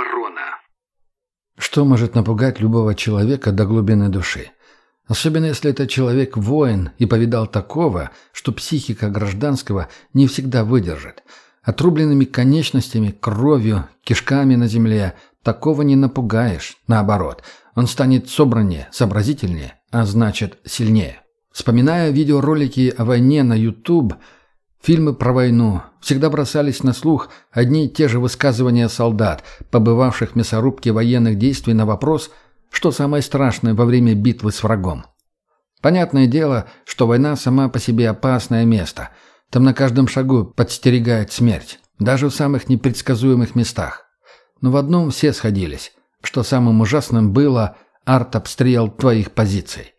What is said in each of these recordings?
оборона. Что может напугать любого человека до глубины души? Особенно если это человек воин и повидал такого, что психика гражданского не всегда выдержит. Отрубленными конечностями, кровью, кишками на земле такого не напугаешь. Наоборот, он станет собраннее, сообразительнее, а значит сильнее. Вспоминая видеоролики о войне на YouTube, фильмы про войну, всегда бросались на слух одни и те же высказывания солдат, побывавших в мясорубке военных действий на вопрос, что самое страшное во время битвы с врагом. Понятное дело, что война сама по себе опасное место. Там на каждом шагу подстерегает смерть, даже в самых непредсказуемых местах. Но в одном все сходились, что самым ужасным было арт-обстрел твоих позиций.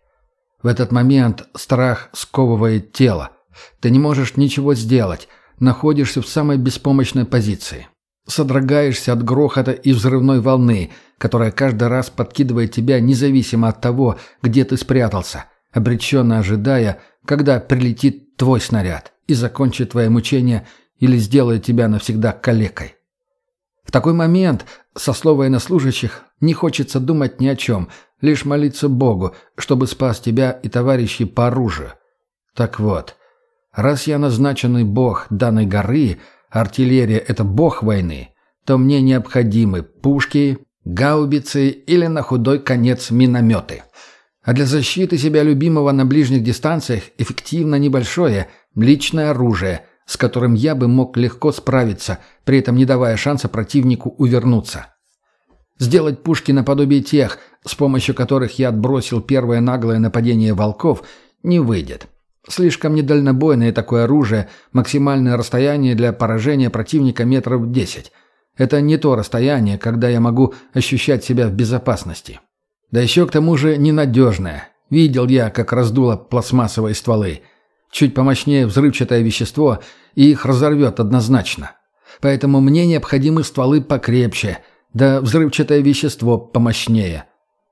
В этот момент страх сковывает тело. Ты не можешь ничего сделать, находишься в самой беспомощной позиции. Содрогаешься от грохота и взрывной волны, которая каждый раз подкидывает тебя независимо от того, где ты спрятался, обреченно ожидая, когда прилетит твой снаряд и закончит твое мучение или сделает тебя навсегда калекой. В такой момент, со слов военнослужащих, не хочется думать ни о чем, лишь молиться Богу, чтобы спас тебя и товарищей по оружию. Так вот, раз я назначенный бог данной горы, артиллерия — это бог войны, то мне необходимы пушки, гаубицы или на худой конец минометы. А для защиты себя любимого на ближних дистанциях эффективно небольшое личное оружие, с которым я бы мог легко справиться, при этом не давая шанса противнику увернуться. Сделать пушки наподобие тех, с помощью которых я отбросил первое наглое нападение волков, не выйдет. Слишком недальнобойное такое оружие, максимальное расстояние для поражения противника метров 10. Это не то расстояние, когда я могу ощущать себя в безопасности. Да еще к тому же ненадежное. Видел я, как раздуло пластмассовые стволы. Чуть помощнее взрывчатое вещество, и их разорвет однозначно. Поэтому мне необходимы стволы покрепче, да взрывчатое вещество помощнее.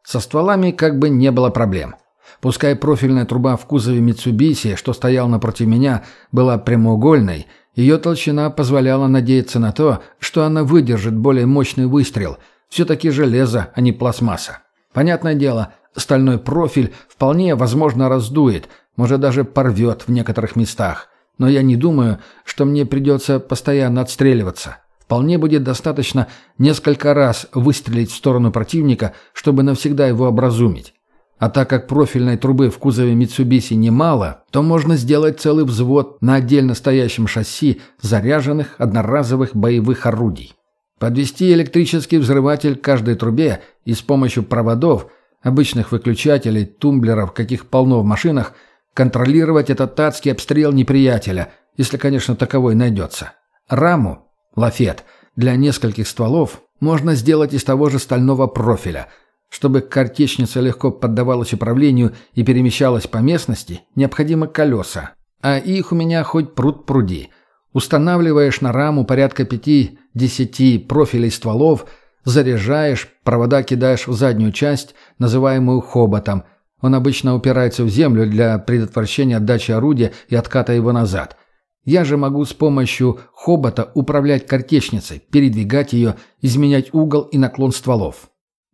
Со стволами как бы не было проблем. Пускай профильная труба в кузове Митсубиси, что стоял напротив меня, была прямоугольной, ее толщина позволяла надеяться на то, что она выдержит более мощный выстрел. Все-таки железо, а не пластмасса. Понятное дело, стальной профиль вполне возможно раздует, может даже порвет в некоторых местах. Но я не думаю, что мне придется постоянно отстреливаться. Вполне будет достаточно несколько раз выстрелить в сторону противника, чтобы навсегда его образумить. А так как профильной трубы в кузове Mitsubishi немало, то можно сделать целый взвод на отдельно стоящем шасси заряженных одноразовых боевых орудий. Подвести электрический взрыватель к каждой трубе и с помощью проводов, обычных выключателей, тумблеров, каких полно в машинах, контролировать этот адский обстрел неприятеля, если, конечно, таковой найдется. Раму лафет для нескольких стволов можно сделать из того же стального профиля. Чтобы картечница легко поддавалась управлению и перемещалась по местности, необходимы колеса. А их у меня хоть пруд пруди. Устанавливаешь на раму порядка пяти-десяти профилей стволов, заряжаешь, провода кидаешь в заднюю часть, называемую хоботом. Он обычно упирается в землю для предотвращения отдачи орудия и отката его назад. Я же могу с помощью хобота управлять картечницей, передвигать ее, изменять угол и наклон стволов.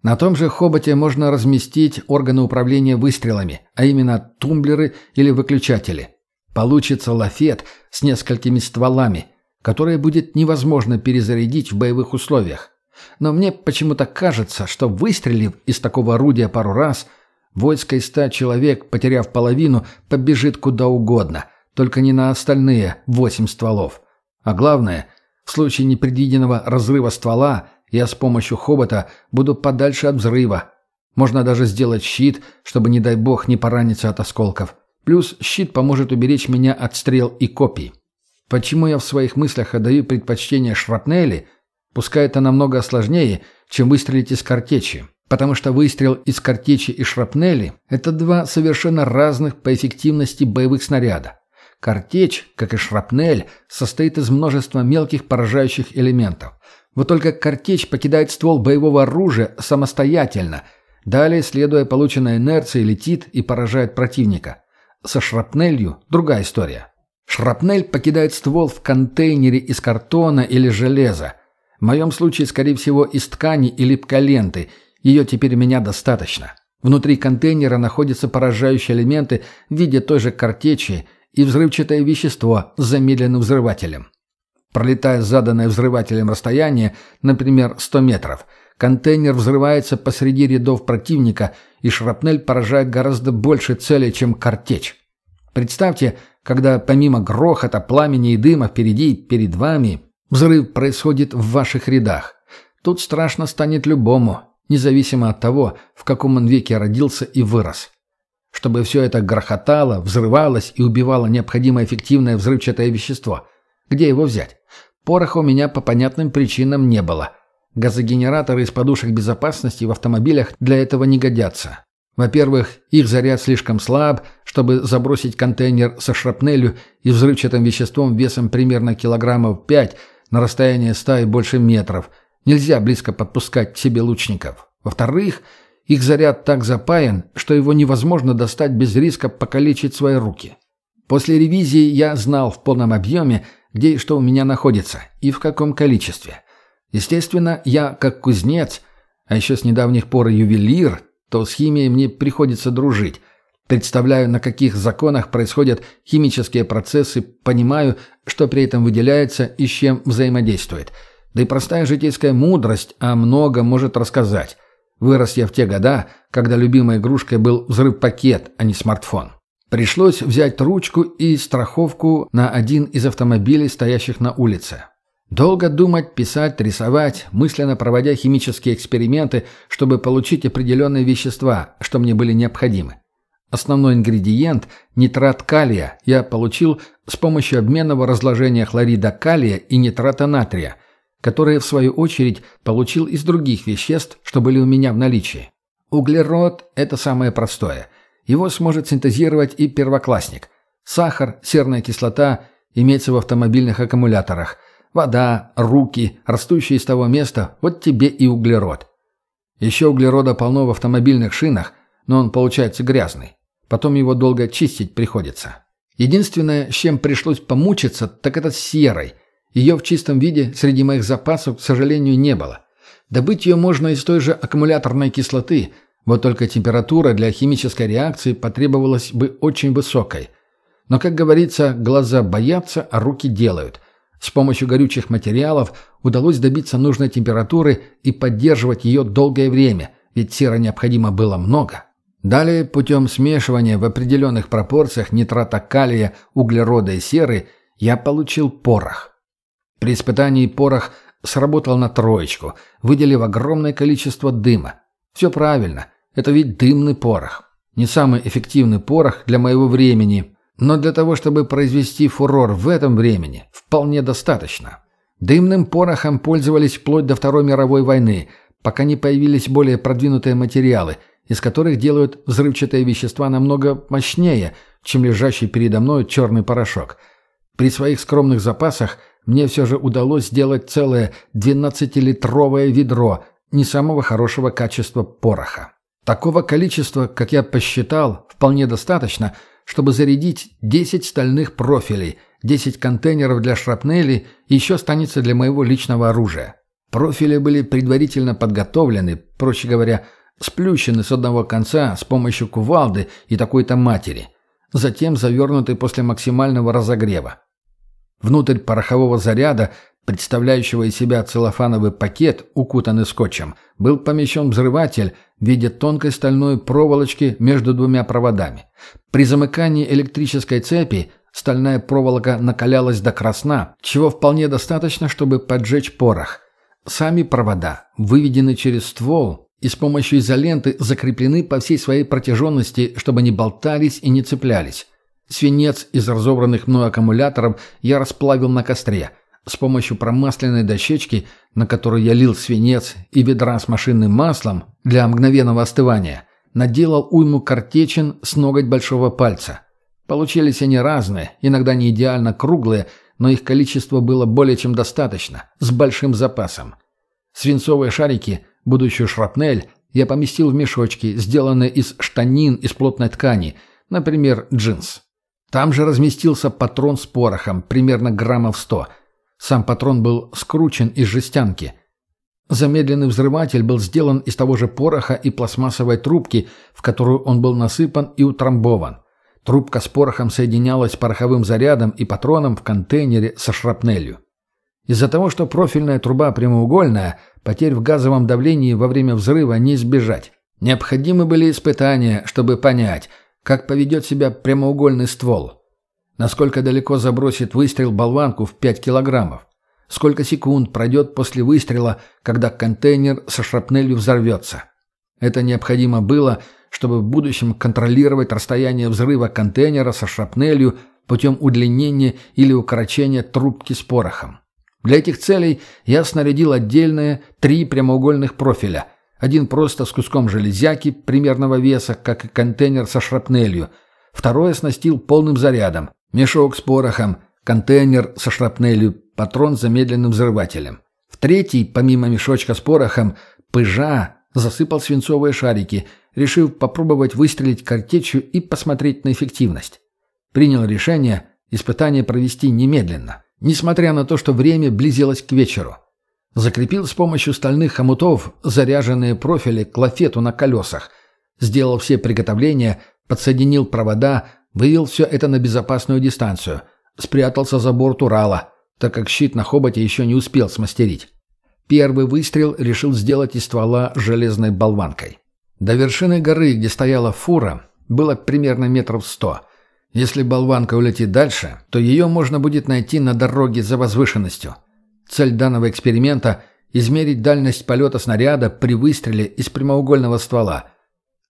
На том же хоботе можно разместить органы управления выстрелами, а именно тумблеры или выключатели. Получится лафет с несколькими стволами, которые будет невозможно перезарядить в боевых условиях. Но мне почему-то кажется, что выстрелив из такого орудия пару раз, войско из ста человек, потеряв половину, побежит куда угодно – только не на остальные восемь стволов. А главное, в случае непредвиденного разрыва ствола я с помощью хобота буду подальше от взрыва. Можно даже сделать щит, чтобы, не дай бог, не пораниться от осколков. Плюс щит поможет уберечь меня от стрел и копий. Почему я в своих мыслях отдаю предпочтение шрапнели? Пускай это намного сложнее, чем выстрелить из картечи. Потому что выстрел из картечи и шрапнели – это два совершенно разных по эффективности боевых снаряда. Картечь, как и шрапнель, состоит из множества мелких поражающих элементов. Вот только картечь покидает ствол боевого оружия самостоятельно, далее, следуя полученной инерции, летит и поражает противника. Со шрапнелью другая история. Шрапнель покидает ствол в контейнере из картона или железа. моем случае, скорее всего, из ткани и липколенты. Ее теперь у меня достаточно. Внутри контейнера находятся поражающие элементы в виде той же картечи и взрывчатое вещество с замедленным взрывателем. Пролетая заданное взрывателем расстояние, например, 100 метров, контейнер взрывается посреди рядов противника, и шрапнель поражает гораздо больше целей, чем картечь. Представьте, когда помимо грохота, пламени и дыма впереди перед вами взрыв происходит в ваших рядах. Тут страшно станет любому, независимо от того, в каком он веке родился и вырос. Чтобы все это грохотало, взрывалось и убивало необходимое эффективное взрывчатое вещество. Где его взять? Пороха у меня по понятным причинам не было. Газогенераторы из подушек безопасности в автомобилях для этого не годятся. Во-первых, их заряд слишком слаб, чтобы забросить контейнер со шрапнелью и взрывчатым веществом весом примерно килограммов 5 на расстояние 100 и больше метров. Нельзя близко подпускать к себе лучников. Во-вторых, их заряд так запаян, что его невозможно достать без риска покалечить свои руки. После ревизии я знал в полном объеме, где и что у меня находится, и в каком количестве. Естественно, я, как кузнец, а еще с недавних пор ювелир, то с химией мне приходится дружить. Представляю, на каких законах происходят химические процессы, понимаю, что при этом выделяется и с чем взаимодействует. Да и простая житейская мудрость о многом может рассказать. Вырос я в те года, когда любимой игрушкой был взрыв-пакет, а не смартфон. Пришлось взять ручку и страховку на один из автомобилей, стоящих на улице. Долго думать, писать, рисовать, мысленно проводя химические эксперименты, чтобы получить определенные вещества, что мне были необходимы. Основной ингредиент – нитрат калия – я получил с помощью обменного разложения хлорида калия и нитрата натрия, которые, в свою очередь, получил из других веществ, что были у меня в наличии. Углерод – это самое простое. Его сможет синтезировать и первоклассник. Сахар, серная кислота имеется в автомобильных аккумуляторах – Вода, руки, растущие из того места, вот тебе и углерод. Еще углерода полно в автомобильных шинах, но он получается грязный. Потом его долго чистить приходится. Единственное, с чем пришлось помучиться, так это с серой. Ее в чистом виде среди моих запасов, к сожалению, не было. Добыть ее можно из той же аккумуляторной кислоты, вот только температура для химической реакции потребовалась бы очень высокой. Но, как говорится, глаза боятся, а руки делают. С помощью горючих материалов удалось добиться нужной температуры и поддерживать ее долгое время, ведь сера необходимо было много. Далее, путем смешивания в определенных пропорциях нитрата калия, углерода и серы, я получил порох. При испытании порох сработал на троечку, выделив огромное количество дыма. Все правильно, это ведь дымный порох. Не самый эффективный порох для моего времени, но для того, чтобы произвести фурор в этом времени, вполне достаточно. Дымным порохом пользовались вплоть до Второй мировой войны, пока не появились более продвинутые материалы, из которых делают взрывчатые вещества намного мощнее, чем лежащий передо мной черный порошок. При своих скромных запасах мне все же удалось сделать целое 12-литровое ведро не самого хорошего качества пороха. Такого количества, как я посчитал, вполне достаточно – чтобы зарядить 10 стальных профилей, 10 контейнеров для шрапнели и еще станется для моего личного оружия. Профили были предварительно подготовлены, проще говоря, сплющены с одного конца с помощью кувалды и такой-то матери, затем завернуты после максимального разогрева. Внутрь порохового заряда, представляющего из себя целлофановый пакет, укутанный скотчем, был помещен взрыватель в виде тонкой стальной проволочки между двумя проводами. При замыкании электрической цепи стальная проволока накалялась до красна, чего вполне достаточно, чтобы поджечь порох. Сами провода выведены через ствол и с помощью изоленты закреплены по всей своей протяженности, чтобы не болтались и не цеплялись. Свинец из разобранных мной аккумуляторов я расплавил на костре – с помощью промасленной дощечки, на которую я лил свинец, и ведра с машинным маслом для мгновенного остывания, наделал уйму картечин с ноготь большого пальца. Получились они разные, иногда не идеально круглые, но их количество было более чем достаточно, с большим запасом. Свинцовые шарики, будущую шрапнель, я поместил в мешочки, сделанные из штанин из плотной ткани, например, джинс. Там же разместился патрон с порохом, примерно граммов сто – Сам патрон был скручен из жестянки. Замедленный взрыватель был сделан из того же пороха и пластмассовой трубки, в которую он был насыпан и утрамбован. Трубка с порохом соединялась пороховым зарядом и патроном в контейнере со шрапнелью. Из-за того, что профильная труба прямоугольная, потерь в газовом давлении во время взрыва не избежать. Необходимы были испытания, чтобы понять, как поведет себя прямоугольный ствол. Насколько далеко забросит выстрел болванку в 5 килограммов. Сколько секунд пройдет после выстрела, когда контейнер со шрапнелью взорвется. Это необходимо было, чтобы в будущем контролировать расстояние взрыва контейнера со шрапнелью путем удлинения или укорочения трубки с порохом. Для этих целей я снарядил отдельные три прямоугольных профиля. Один просто с куском железяки примерного веса, как и контейнер со шрапнелью. Второй оснастил полным зарядом. Мешок с порохом, контейнер со шрапнелью, патрон с замедленным взрывателем. В третий, помимо мешочка с порохом, пыжа засыпал свинцовые шарики, решив попробовать выстрелить картечью и посмотреть на эффективность. Принял решение испытание провести немедленно несмотря на то, что время близилось к вечеру. Закрепил с помощью стальных хомутов заряженные профили к лафету на колесах. Сделал все приготовления, подсоединил провода, вывел все это на безопасную дистанцию. Спрятался за борт Урала, так как щит на хоботе еще не успел смастерить. Первый выстрел решил сделать из ствола железной болванкой. До вершины горы, где стояла фура, было примерно метров сто – если болванка улетит дальше, то ее можно будет найти на дороге за возвышенностью. Цель данного эксперимента – измерить дальность полета снаряда при выстреле из прямоугольного ствола.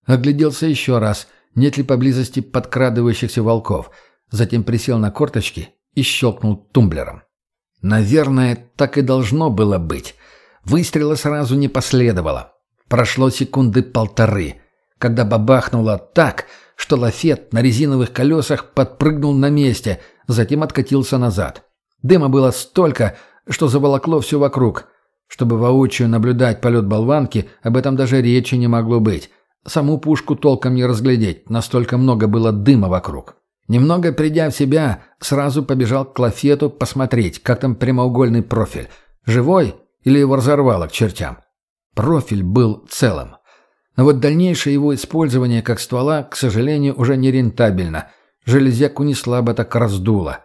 Огляделся еще раз, нет ли поблизости подкрадывающихся волков, затем присел на корточки и щелкнул тумблером. Наверное, так и должно было быть. Выстрела сразу не последовало. Прошло секунды полторы, когда бабахнуло так – что лафет на резиновых колесах подпрыгнул на месте, затем откатился назад. Дыма было столько, что заволокло все вокруг. Чтобы воочию наблюдать полет болванки, об этом даже речи не могло быть. Саму пушку толком не разглядеть, настолько много было дыма вокруг. Немного придя в себя, сразу побежал к лафету посмотреть, как там прямоугольный профиль. Живой или его разорвало к чертям? Профиль был целым. Но вот дальнейшее его использование как ствола, к сожалению, уже не рентабельно. Железяку не слабо так раздуло.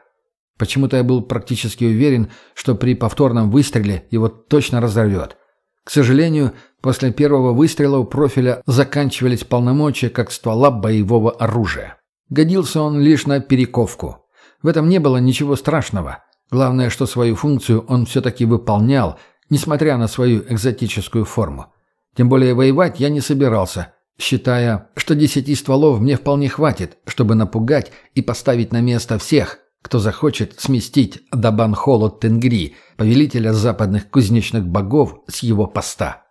Почему-то я был практически уверен, что при повторном выстреле его точно разорвет. К сожалению, после первого выстрела у профиля заканчивались полномочия как ствола боевого оружия. Годился он лишь на перековку. В этом не было ничего страшного. Главное, что свою функцию он все-таки выполнял, несмотря на свою экзотическую форму. Тем более воевать я не собирался, считая, что десяти стволов мне вполне хватит, чтобы напугать и поставить на место всех, кто захочет сместить Дабан Холод Тенгри, повелителя западных кузнечных богов, с его поста.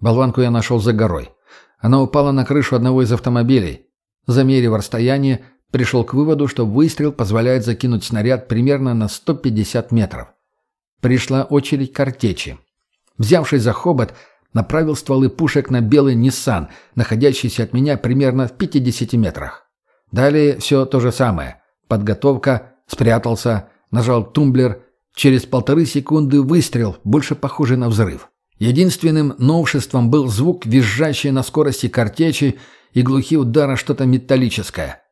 Болванку я нашел за горой. Она упала на крышу одного из автомобилей. Замерив расстояние, пришел к выводу, что выстрел позволяет закинуть снаряд примерно на 150 метров. Пришла очередь картечи. Взявшись за хобот, направил стволы пушек на белый Ниссан, находящийся от меня примерно в 50 метрах. Далее все то же самое. Подготовка, спрятался, нажал тумблер. Через полторы секунды выстрел, больше похожий на взрыв. Единственным новшеством был звук, визжащий на скорости картечи и глухие удара что-то металлическое.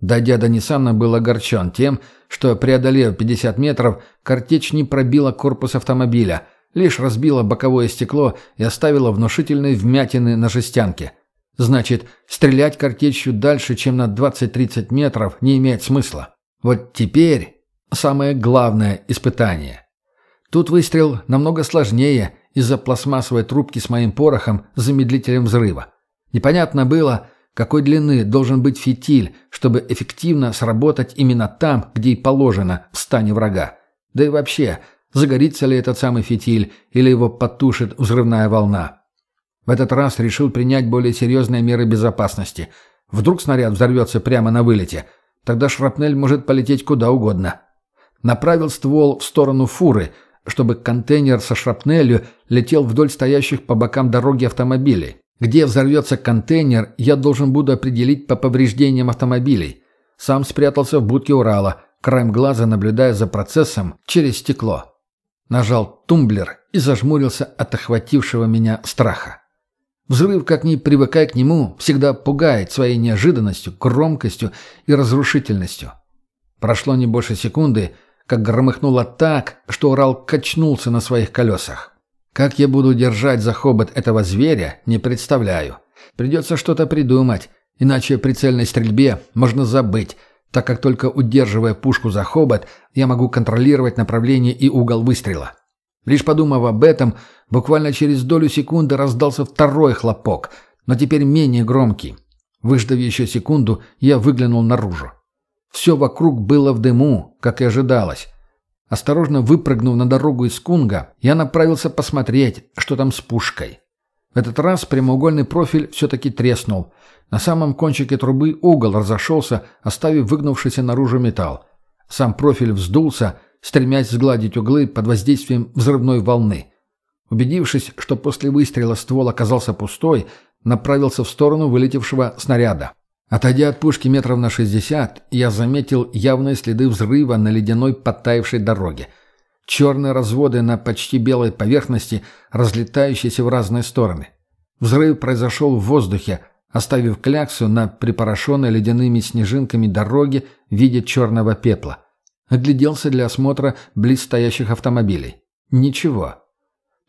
Дойдя до Ниссана, был огорчен тем, что, преодолев 50 метров, картечь не пробила корпус автомобиля, лишь разбила боковое стекло и оставила внушительные вмятины на жестянке. Значит, стрелять картечью дальше, чем на 20-30 метров, не имеет смысла. Вот теперь самое главное испытание. Тут выстрел намного сложнее из-за пластмассовой трубки с моим порохом с замедлителем взрыва. Непонятно было, какой длины должен быть фитиль, чтобы эффективно сработать именно там, где и положено, в стане врага. Да и вообще, загорится ли этот самый фитиль или его потушит взрывная волна. В этот раз решил принять более серьезные меры безопасности. Вдруг снаряд взорвется прямо на вылете. Тогда шрапнель может полететь куда угодно. Направил ствол в сторону фуры, чтобы контейнер со шрапнелью летел вдоль стоящих по бокам дороги автомобилей. Где взорвется контейнер, я должен буду определить по повреждениям автомобилей. Сам спрятался в будке Урала, краем глаза наблюдая за процессом через стекло. нажал тумблер и зажмурился от охватившего меня страха. Взрыв, как ни привыкай к нему, всегда пугает своей неожиданностью, громкостью и разрушительностью. Прошло не больше секунды, как громыхнуло так, что Урал качнулся на своих колесах. Как я буду держать за хобот этого зверя, не представляю. Придется что-то придумать, иначе при цельной стрельбе можно забыть, так как только удерживая пушку за хобот, я могу контролировать направление и угол выстрела. Лишь подумав об этом, буквально через долю секунды раздался второй хлопок, но теперь менее громкий. Выждав еще секунду, я выглянул наружу. Все вокруг было в дыму, как и ожидалось. Осторожно выпрыгнув на дорогу из Кунга, я направился посмотреть, что там с пушкой. В этот раз прямоугольный профиль все-таки треснул. На самом кончике трубы угол разошелся, оставив выгнувшийся наружу металл. Сам профиль вздулся, стремясь сгладить углы под воздействием взрывной волны. Убедившись, что после выстрела ствол оказался пустой, направился в сторону вылетевшего снаряда. Отойдя от пушки метров на 60, я заметил явные следы взрыва на ледяной подтаявшей дороге. Черные разводы на почти белой поверхности, разлетающиеся в разные стороны. Взрыв произошел в воздухе, оставив кляксу на припорошенной ледяными снежинками дороге в виде черного пепла. Огляделся для осмотра близ стоящих автомобилей. Ничего.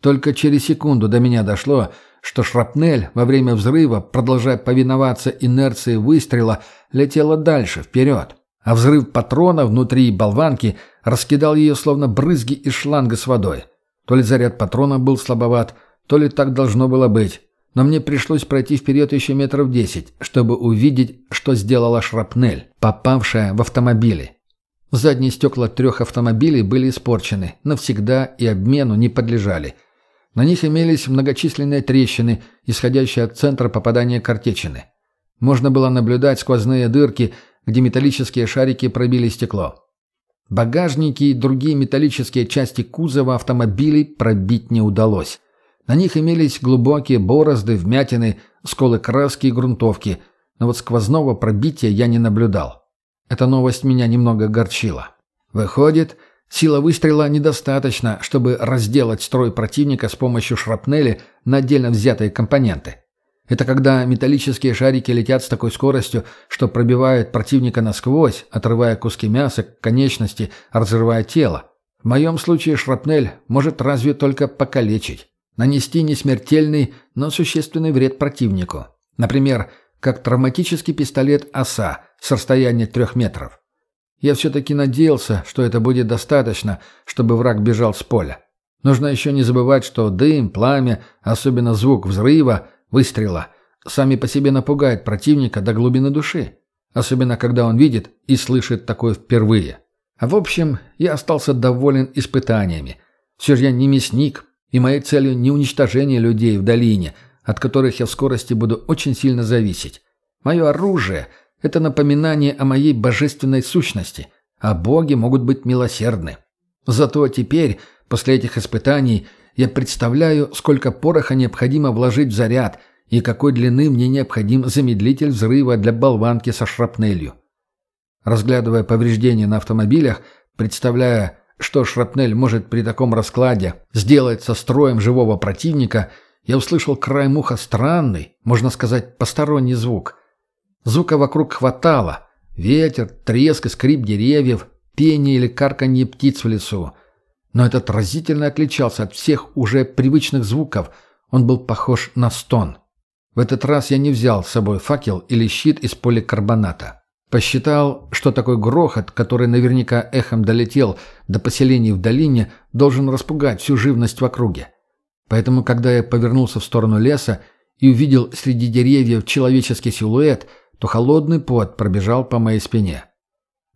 Только через секунду до меня дошло, что шрапнель во время взрыва, продолжая повиноваться инерции выстрела, летела дальше, вперед. А взрыв патрона внутри болванки раскидал ее словно брызги из шланга с водой. То ли заряд патрона был слабоват, то ли так должно было быть. Но мне пришлось пройти вперед еще метров десять, чтобы увидеть, что сделала шрапнель, попавшая в автомобили. Задние стекла трех автомобилей были испорчены, навсегда и обмену не подлежали. На них имелись многочисленные трещины, исходящие от центра попадания картечины. Можно было наблюдать сквозные дырки, где металлические шарики пробили стекло. Багажники и другие металлические части кузова автомобилей пробить не удалось. На них имелись глубокие борозды, вмятины, сколы краски и грунтовки, но вот сквозного пробития я не наблюдал. Эта новость меня немного огорчила. Выходит, сила выстрела недостаточно, чтобы разделать строй противника с помощью шрапнели на отдельно взятые компоненты. Это когда металлические шарики летят с такой скоростью, что пробивают противника насквозь, отрывая куски мяса, конечности, разрывая тело. В моем случае шрапнель может разве только покалечить. Нанести не смертельный, но существенный вред противнику. Например, как травматический пистолет «Оса», с расстояния трех метров. Я все-таки надеялся, что это будет достаточно, чтобы враг бежал с поля. Нужно еще не забывать, что дым, пламя, особенно звук взрыва, выстрела, сами по себе напугают противника до глубины души. Особенно, когда он видит и слышит такое впервые. А в общем, я остался доволен испытаниями. Все же я не мясник, и моей целью не уничтожение людей в долине, от которых я в скорости буду очень сильно зависеть. Мое оружие — это напоминание о моей божественной сущности, а боги могут быть милосердны. Зато теперь, после этих испытаний, я представляю, сколько пороха необходимо вложить в заряд и какой длины мне необходим замедлитель взрыва для болванки со шрапнелью. Разглядывая повреждения на автомобилях, представляя, что шрапнель может при таком раскладе сделать со строем живого противника, я услышал краем уха странный, можно сказать, посторонний звук – Звука вокруг хватало. Ветер, треск и скрип деревьев, пение или карканье птиц в лесу. Но этот разительно отличался от всех уже привычных звуков. Он был похож на стон. В этот раз я не взял с собой факел или щит из поликарбоната. Посчитал, что такой грохот, который наверняка эхом долетел до поселений в долине, должен распугать всю живность в округе. Поэтому, когда я повернулся в сторону леса и увидел среди деревьев человеческий силуэт – то холодный пот пробежал по моей спине.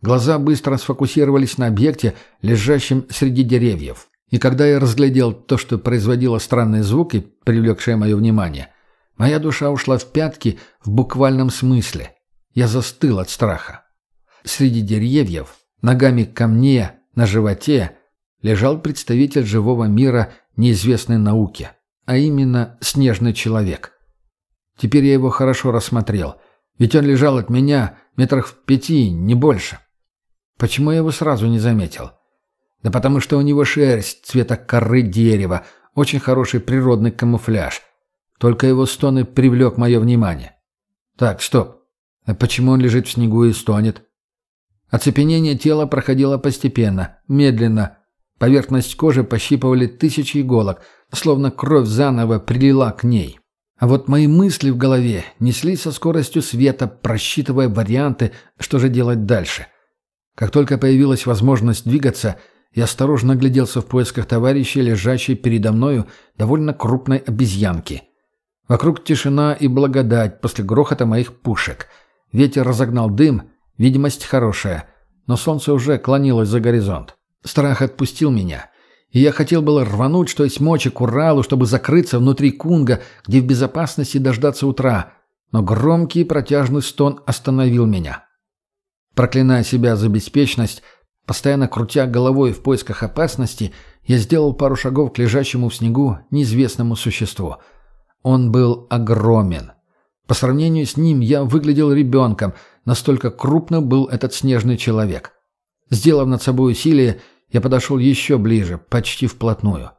Глаза быстро сфокусировались на объекте, лежащем среди деревьев. И когда я разглядел то, что производило странные звуки, привлекшие мое внимание, моя душа ушла в пятки в буквальном смысле. Я застыл от страха. Среди деревьев, ногами ко мне, на животе, лежал представитель живого мира неизвестной науки, а именно снежный человек. Теперь я его хорошо рассмотрел — ведь он лежал от меня метрах в пяти, не больше. Почему я его сразу не заметил? Да потому что у него шерсть цвета коры дерева, очень хороший природный камуфляж. Только его стоны привлек мое внимание. Так, стоп. А почему он лежит в снегу и стонет? Оцепенение тела проходило постепенно, медленно. Поверхность кожи пощипывали тысячи иголок, словно кровь заново прилила к ней. А вот мои мысли в голове неслись со скоростью света, просчитывая варианты, что же делать дальше. Как только появилась возможность двигаться, я осторожно огляделся в поисках товарища, лежащей передо мною довольно крупной обезьянки. Вокруг тишина и благодать после грохота моих пушек. Ветер разогнал дым, видимость хорошая, но солнце уже клонилось за горизонт. Страх отпустил меня — и я хотел было рвануть, что есть мочи к Уралу, чтобы закрыться внутри Кунга, где в безопасности дождаться утра. Но громкий протяжный стон остановил меня. Проклиная себя за беспечность, постоянно крутя головой в поисках опасности, я сделал пару шагов к лежащему в снегу неизвестному существу. Он был огромен. По сравнению с ним я выглядел ребенком, настолько крупно был этот снежный человек. Сделав над собой усилие, я подошел еще ближе, почти вплотную.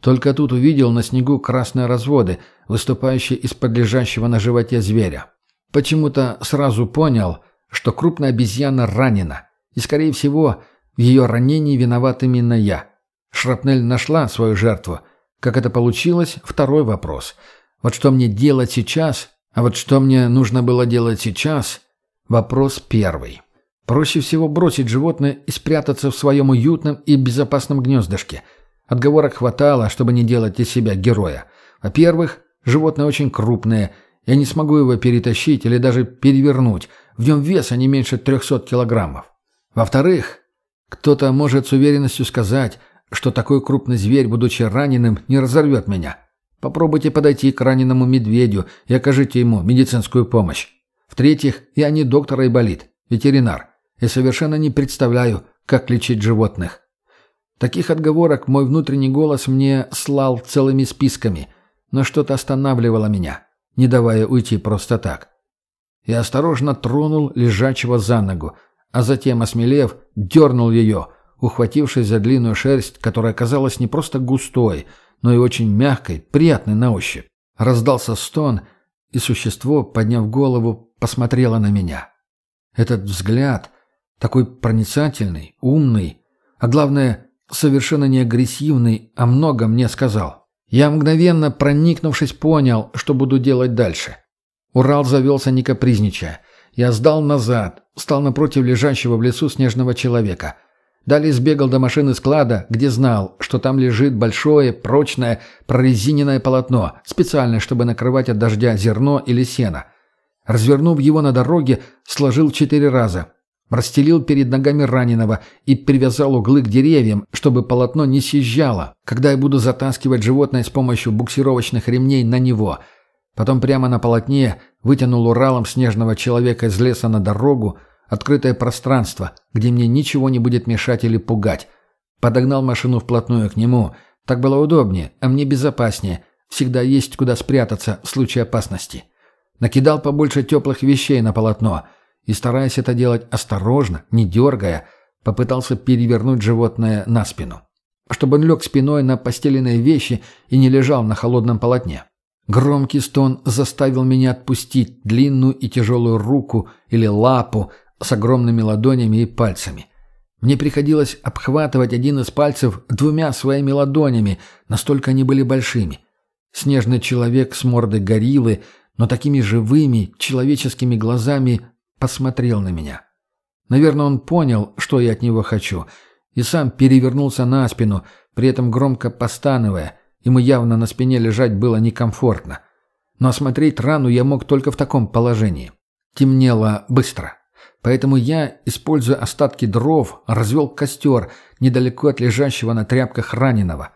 Только тут увидел на снегу красные разводы, выступающие из-под лежащего на животе зверя. Почему-то сразу понял, что крупная обезьяна ранена, и, скорее всего, в ее ранении виноват именно я. Шрапнель нашла свою жертву. Как это получилось – второй вопрос. Вот что мне делать сейчас, а вот что мне нужно было делать сейчас – вопрос первый. Проще всего бросить животное и спрятаться в своем уютном и безопасном гнездышке. Отговорок хватало, чтобы не делать из себя героя. Во-первых, животное очень крупное, я не смогу его перетащить или даже перевернуть. В нем веса не меньше 300 килограммов. Во-вторых, кто-то может с уверенностью сказать, что такой крупный зверь, будучи раненым, не разорвет меня. Попробуйте подойти к раненому медведю и окажите ему медицинскую помощь. В-третьих, я не доктор Айболит, ветеринар и совершенно не представляю, как лечить животных. Таких отговорок мой внутренний голос мне слал целыми списками, но что-то останавливало меня, не давая уйти просто так. Я осторожно тронул лежачего за ногу, а затем, осмелев, дернул ее, ухватившись за длинную шерсть, которая казалась не просто густой, но и очень мягкой, приятной на ощупь. Раздался стон, и существо, подняв голову, посмотрело на меня. Этот взгляд — такой проницательный, умный, а главное, совершенно не агрессивный, а много мне сказал. Я мгновенно, проникнувшись, понял, что буду делать дальше. Урал завелся не капризничая. Я сдал назад, стал напротив лежащего в лесу снежного человека. Далее сбегал до машины склада, где знал, что там лежит большое, прочное, прорезиненное полотно, специальное, чтобы накрывать от дождя зерно или сено. Развернув его на дороге, сложил четыре раза, Расстелил перед ногами раненого и привязал углы к деревьям, чтобы полотно не съезжало, когда я буду затаскивать животное с помощью буксировочных ремней на него. Потом прямо на полотне вытянул Уралом снежного человека из леса на дорогу, открытое пространство, где мне ничего не будет мешать или пугать. Подогнал машину вплотную к нему. Так было удобнее, а мне безопаснее. Всегда есть куда спрятаться в случае опасности. Накидал побольше теплых вещей на полотно – и, стараясь это делать осторожно, не дергая, попытался перевернуть животное на спину, чтобы он лег спиной на постеленные вещи и не лежал на холодном полотне. Громкий стон заставил меня отпустить длинную и тяжелую руку или лапу с огромными ладонями и пальцами. Мне приходилось обхватывать один из пальцев двумя своими ладонями, настолько они были большими. Снежный человек с мордой гориллы, но такими живыми, человеческими глазами посмотрел на меня. Наверное, он понял, что я от него хочу, и сам перевернулся на спину, при этом громко постановая. Ему явно на спине лежать было некомфортно. Но осмотреть рану я мог только в таком положении. Темнело быстро. Поэтому я, используя остатки дров, развел костер недалеко от лежащего на тряпках раненого.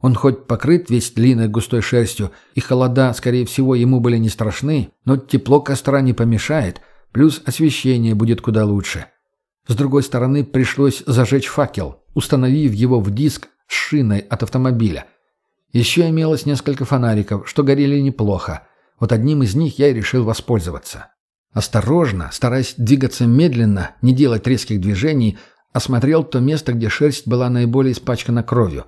Он хоть покрыт весь длинной густой шерстью, и холода, скорее всего, ему были не страшны, но тепло костра не помешает, Плюс освещение будет куда лучше. С другой стороны, пришлось зажечь факел, установив его в диск с шиной от автомобиля. Еще имелось несколько фонариков, что горели неплохо. Вот одним из них я и решил воспользоваться. Осторожно, стараясь двигаться медленно, не делать резких движений, Осмотрел то место, где шерсть была наиболее испачкана кровью.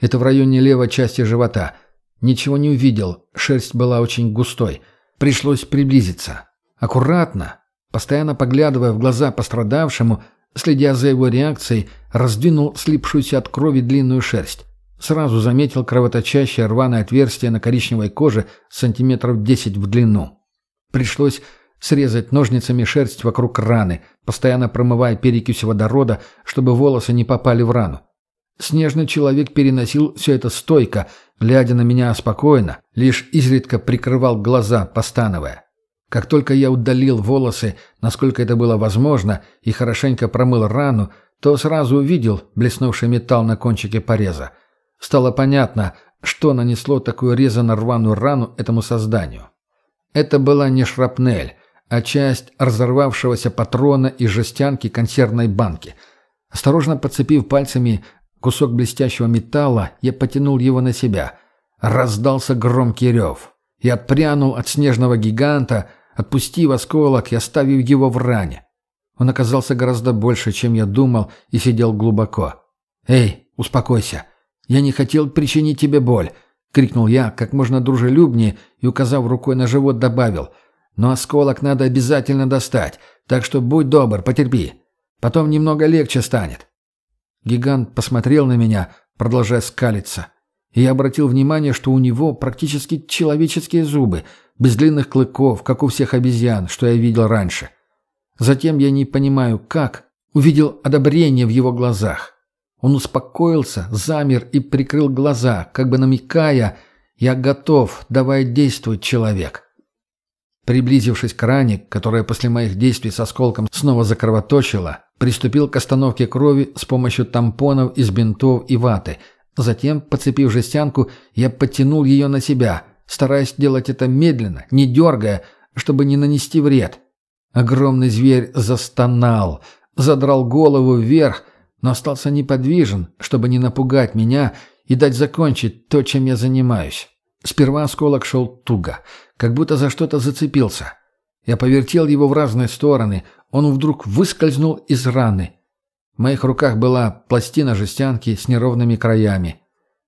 Это в районе левой части живота. Ничего не увидел, шерсть была очень густой. Пришлось приблизиться. Аккуратно, постоянно поглядывая в глаза пострадавшему, следя за его реакцией, раздвинул слипшуюся от крови длинную шерсть. Сразу заметил кровоточащее рваное отверстие на коричневой коже сантиметров 10 в длину. Пришлось срезать ножницами шерсть вокруг раны, постоянно промывая перекись водорода, чтобы волосы не попали в рану. Снежный человек переносил все это стойко, глядя на меня спокойно, лишь изредка прикрывал глаза, постановая. Как только я удалил волосы, насколько это было возможно, и хорошенько промыл рану, то сразу увидел блеснувший металл на кончике пореза. Стало понятно, что нанесло такую резано-рваную рану этому созданию. Это была не шрапнель, а часть разорвавшегося патрона из жестянки консервной банки. Осторожно подцепив пальцами кусок блестящего металла, я потянул его на себя. Раздался громкий рев. Я отпрянул от снежного гиганта, отпустив осколок и оставив его в ране. Он оказался гораздо больше, чем я думал, и сидел глубоко. «Эй, успокойся. Я не хотел причинить тебе боль», — крикнул я как можно дружелюбнее и, указав рукой на живот, добавил — но осколок надо обязательно достать, так что будь добр, потерпи. Потом немного легче станет». Гигант посмотрел на меня, продолжая скалиться. И я обратил внимание, что у него практически человеческие зубы, без длинных клыков, как у всех обезьян, что я видел раньше. Затем я не понимаю, как, увидел одобрение в его глазах. Он успокоился, замер и прикрыл глаза, как бы намекая «Я готов, давай действовать, человек». Приблизившись к ране, которая после моих действий с осколком снова закровоточила, приступил к остановке крови с помощью тампонов из бинтов и ваты. Затем, подцепив жестянку, я подтянул ее на себя, стараясь делать это медленно, не дергая, чтобы не нанести вред. Огромный зверь застонал, задрал голову вверх, но остался неподвижен, чтобы не напугать меня и дать закончить то, чем я занимаюсь. Сперва осколок шел туго, как будто за что-то зацепился. Я повертел его в разные стороны, он вдруг выскользнул из раны. В моих руках была пластина жестянки с неровными краями.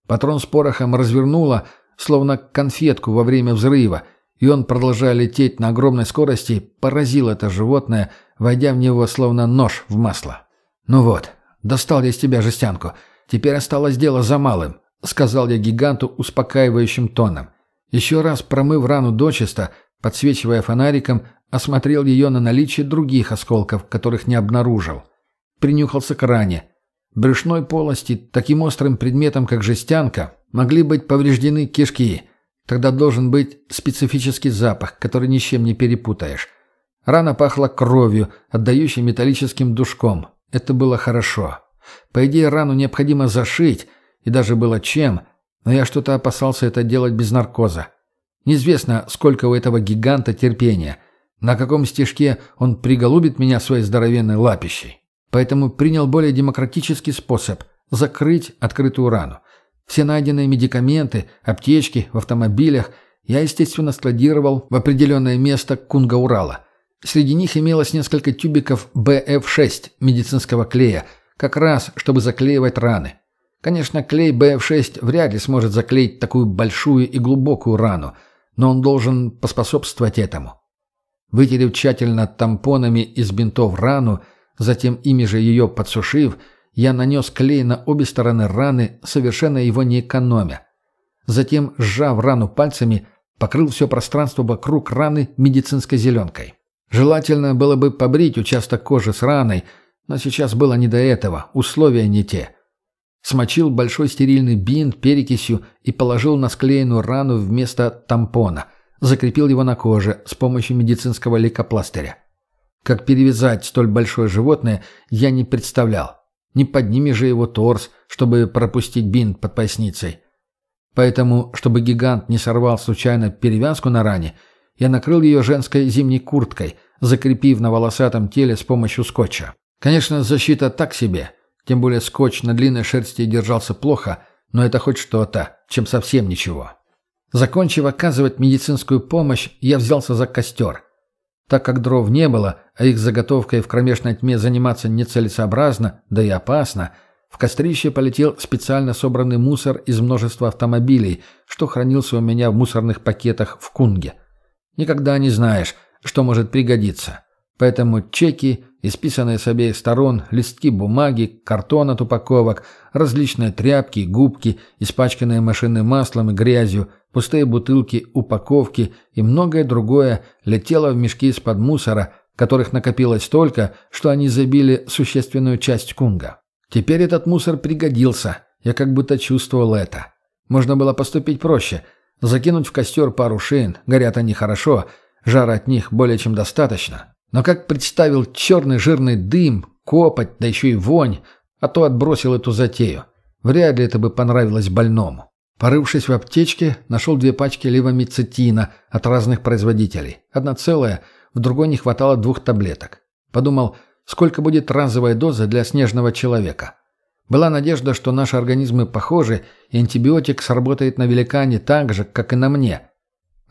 Патрон с порохом развернуло, словно конфетку во время взрыва, и он, продолжая лететь на огромной скорости, поразил это животное, войдя в него словно нож в масло. «Ну вот, достал я из тебя жестянку. Теперь осталось дело за малым. — сказал я гиганту успокаивающим тоном. Еще раз промыв рану дочисто, подсвечивая фонариком, осмотрел ее на наличие других осколков, которых не обнаружил. Принюхался к ране. Брюшной полости, таким острым предметом, как жестянка, могли быть повреждены кишки. Тогда должен быть специфический запах, который ни с чем не перепутаешь. Рана пахла кровью, отдающей металлическим душком. Это было хорошо. По идее, рану необходимо зашить, и даже было чем, но я что-то опасался это делать без наркоза. Неизвестно, сколько у этого гиганта терпения, на каком стежке он приголубит меня своей здоровенной лапищей. Поэтому принял более демократический способ – закрыть открытую рану. Все найденные медикаменты, аптечки в автомобилях я, естественно, складировал в определенное место Кунга-Урала. Среди них имелось несколько тюбиков BF6 медицинского клея, как раз, чтобы заклеивать раны. Конечно, клей BF6 вряд ли сможет заклеить такую большую и глубокую рану, но он должен поспособствовать этому. Вытерев тщательно тампонами из бинтов рану, затем ими же ее подсушив, я нанес клей на обе стороны раны, совершенно его не экономя. Затем, сжав рану пальцами, покрыл все пространство вокруг раны медицинской зеленкой. Желательно было бы побрить участок кожи с раной, но сейчас было не до этого, условия не те. Смочил большой стерильный бинт перекисью и положил на склеенную рану вместо тампона. Закрепил его на коже с помощью медицинского лейкопластыря. Как перевязать столь большое животное, я не представлял. Не подними же его торс, чтобы пропустить бинт под поясницей. Поэтому, чтобы гигант не сорвал случайно перевязку на ране, я накрыл ее женской зимней курткой, закрепив на волосатом теле с помощью скотча. Конечно, защита так себе – тем более скотч на длинной шерсти держался плохо, но это хоть что-то, чем совсем ничего. Закончив оказывать медицинскую помощь, я взялся за костер. Так как дров не было, а их заготовкой в кромешной тьме заниматься нецелесообразно, да и опасно, в кострище полетел специально собранный мусор из множества автомобилей, что хранился у меня в мусорных пакетах в Кунге. Никогда не знаешь, что может пригодиться. Поэтому чеки, исписанные с обеих сторон, листки бумаги, картон от упаковок, различные тряпки, губки, испачканные машинным маслом и грязью, пустые бутылки, упаковки и многое другое летело в мешки из-под мусора, которых накопилось столько, что они забили существенную часть кунга. Теперь этот мусор пригодился, я как будто чувствовал это. Можно было поступить проще. Закинуть в костер пару шин, горят они хорошо, жара от них более чем достаточно. Но как представил черный жирный дым, копоть, да еще и вонь, а то отбросил эту затею. Вряд ли это бы понравилось больному. Порывшись в аптечке, нашел две пачки левомицетина от разных производителей. Одна целая, в другой не хватало двух таблеток. Подумал, сколько будет разовая доза для снежного человека. Была надежда, что наши организмы похожи, и антибиотик сработает на великане так же, как и на мне.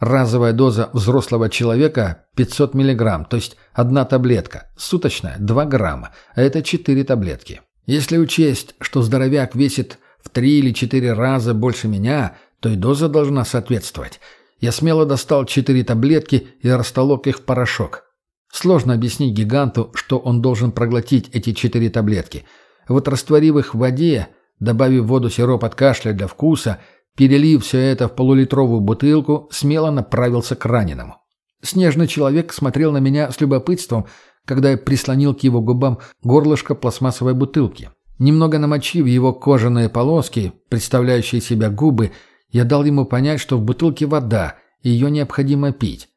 Разовая доза взрослого человека 500 мг, то есть одна таблетка. Суточная – 2 грамма, а это 4 таблетки. Если учесть, что здоровяк весит в 3 или 4 раза больше меня, то и доза должна соответствовать. Я смело достал 4 таблетки и растолок их в порошок. Сложно объяснить гиганту, что он должен проглотить эти 4 таблетки. Вот растворив их в воде, добавив в воду сироп от кашля для вкуса – Перелив все это в полулитровую бутылку, смело направился к раненому. Снежный человек смотрел на меня с любопытством, когда я прислонил к его губам горлышко пластмассовой бутылки. Немного намочив его кожаные полоски, представляющие себя губы, я дал ему понять, что в бутылке вода, и ее необходимо пить.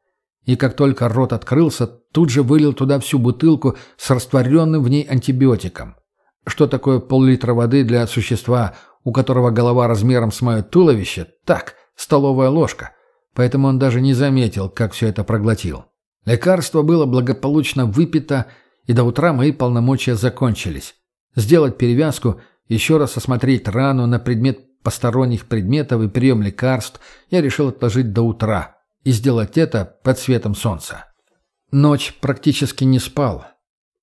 И как только рот открылся, тут же вылил туда всю бутылку с растворенным в ней антибиотиком. Что такое пол-литра воды для существа, у которого голова размером с мое туловище, так, столовая ложка. Поэтому он даже не заметил, как все это проглотил. Лекарство было благополучно выпито, и до утра мои полномочия закончились. Сделать перевязку, еще раз осмотреть рану на предмет посторонних предметов и прием лекарств я решил отложить до утра и сделать это под светом солнца. Ночь практически не спал.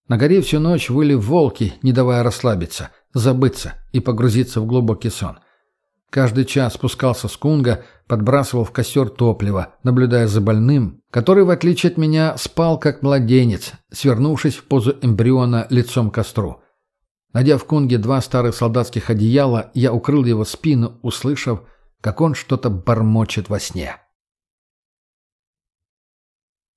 На горе всю ночь выли волки, не давая расслабиться – забыться и погрузиться в глубокий сон. Каждый час спускался с кунга, подбрасывал в костер топливо, наблюдая за больным, который, в отличие от меня, спал как младенец, свернувшись в позу эмбриона лицом к костру. Найдя в кунге два старых солдатских одеяла, я укрыл его спину, услышав, как он что-то бормочет во сне.